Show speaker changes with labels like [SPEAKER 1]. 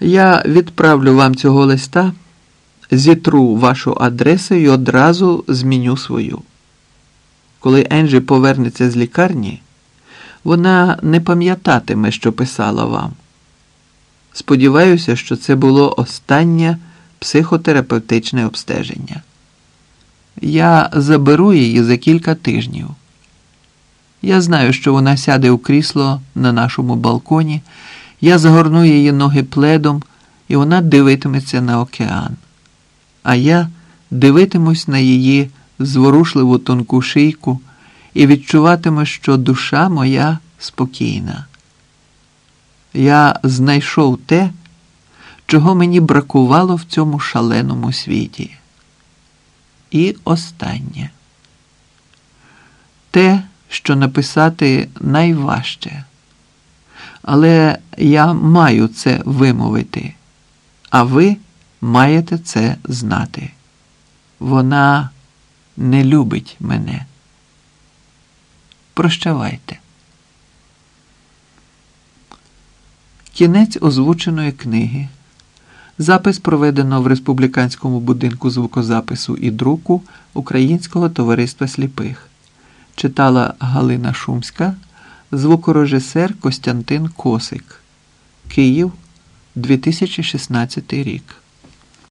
[SPEAKER 1] Я відправлю вам цього листа, зітру вашу адресу і одразу зміню свою. Коли Енджі повернеться з лікарні, вона не пам'ятатиме, що писала вам. Сподіваюся, що це було останнє психотерапевтичне обстеження. Я заберу її за кілька тижнів. Я знаю, що вона сяде у крісло на нашому балконі, я загорну її ноги пледом, і вона дивитиметься на океан. А я дивитимусь на її зворушливу тонку шийку і відчуватиму, що душа моя спокійна. Я знайшов те, чого мені бракувало в цьому шаленому світі. І останнє те, що написати найважче. Але я маю це вимовити, а ви маєте це знати. Вона не любить мене. Прощавайте. Кінець озвученої книги. Запис проведено в Республіканському будинку звукозапису і друку Українського товариства сліпих. Читала Галина Шумська, звукорежисер Костянтин Косик. Київ, 2016 рік.